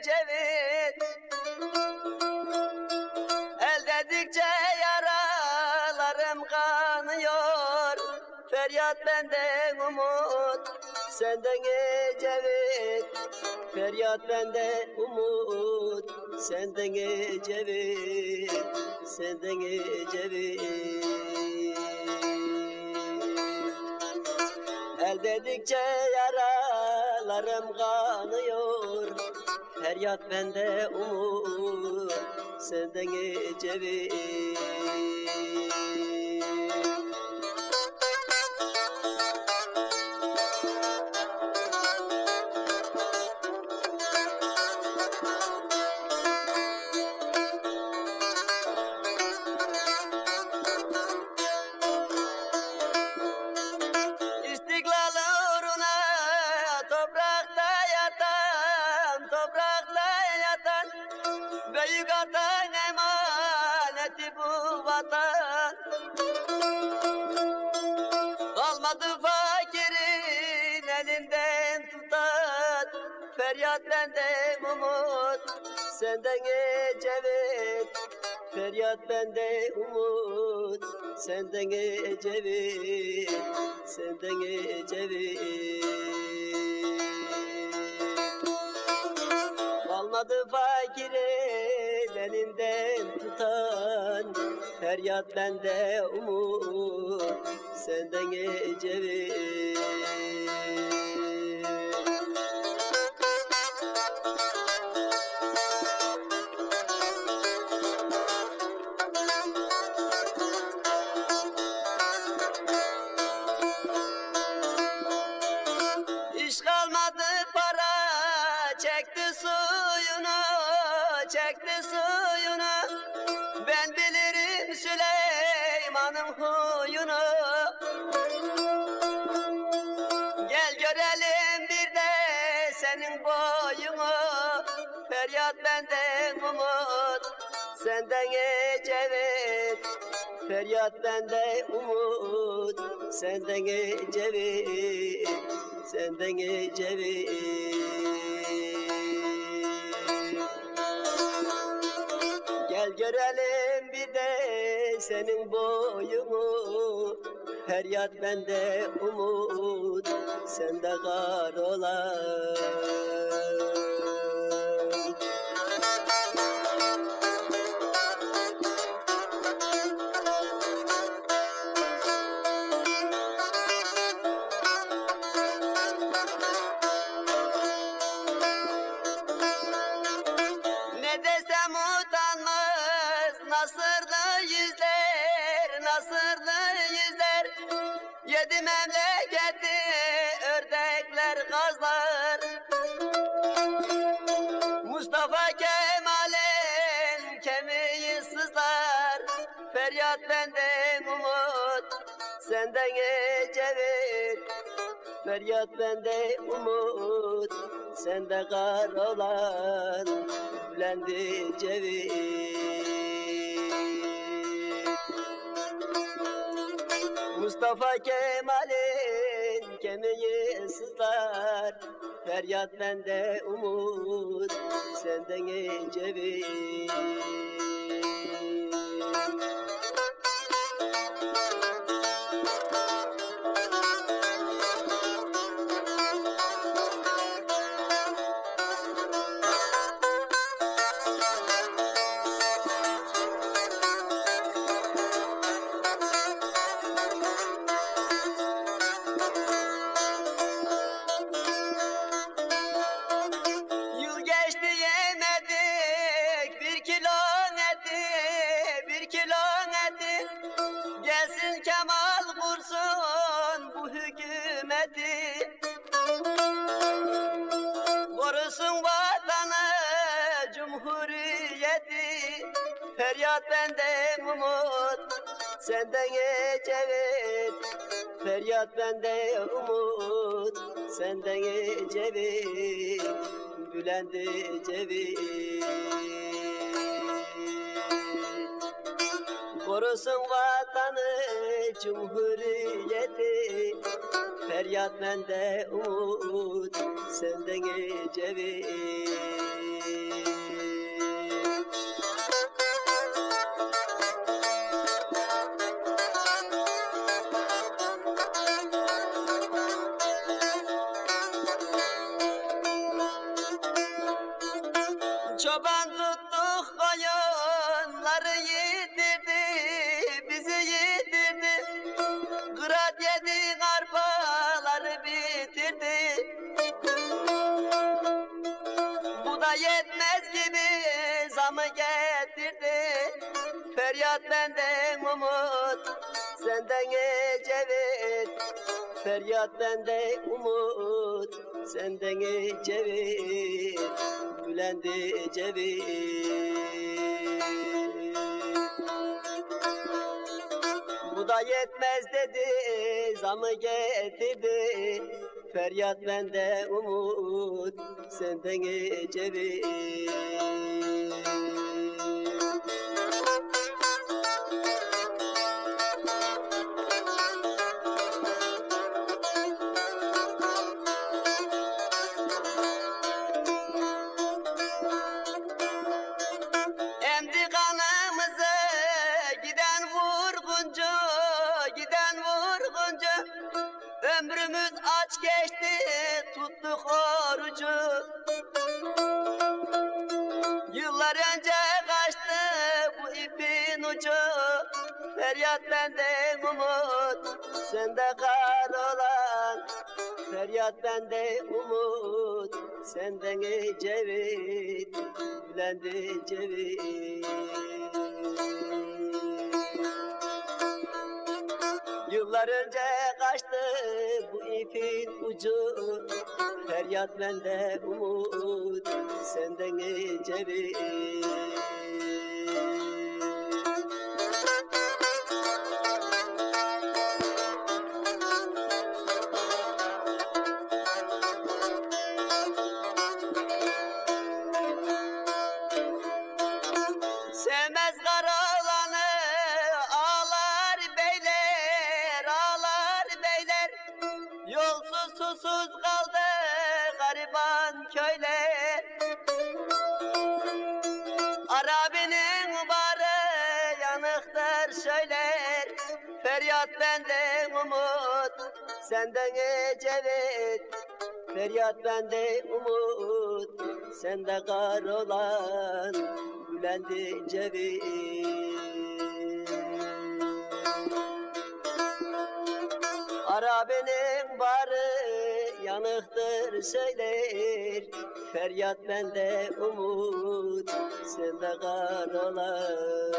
ecevit. El yaralarım kanıyor. Feryat benden umut, senden ecevit. Feryat benden umut, senden ecevit. Senden ecevit. El dedikçe yaralarım kanıyor Feryat bende umut senden ecevit Kalmadı fakirin elinden tutan Feryat bende umut, senden ecevit Feryat bende umut, senden ecevit Senden ecevit Kalmadı fakirin elinden tutan Feryat bende umut Senden ecevit İş kalmadı boyunu Feryat benden umut senden ecevit Feryat bende umut senden ecevit Senden ecevit Gel görelim bir de senin boyunu Feryat bende umut sende kar olan. Nasırlı yüzler Nasırlı yüzler. Yedi memleketi Feryat benden umut Senden ecevit. Feryat bende umut Sende kar olan Bülendi cevit. Mustafa Kemal'in kemiği sızlar Feryat bende umut Senden ecevit. Yıl Thank you. Feryat benden umut, senden ecevit. Feryat bende umut, senden ecevit. Bülendi cevit. Korusun vatanı, cumhuriyeti Feryat bende umut senden Ecevit Çoban tuttuk koyunları yedirdi, bizi yedirdi. Kırat yedi karpaları bitirdi. Bu da yetmez gibi zamı getirdi. Feryat benden umut, senden ecevit. Feryat bende umut, senden ecevit. Gülendi ecevit. Bu da yetmez dedi, zamı getirdi. Feryat bende umut, senden ecevit. Ömrümüz aç geçti, tuttuk orucu. Yıllar önce kaçtı bu ipin ucu. Feryat benden umut, sende kar olan. Feryat bende umut, senden ecevit, gülendi cevit. Yıllar önce kaçtı bu ipin ucu. Feryat bende umut senden Sevmez Arabinin barı yanıktır söyler. Feryat benden umut senden ecevit. Feryat bende umut sende kar olan Gülendi cevit. Arabinin barı yanıktır söyler Feryat bende umut sende kar olan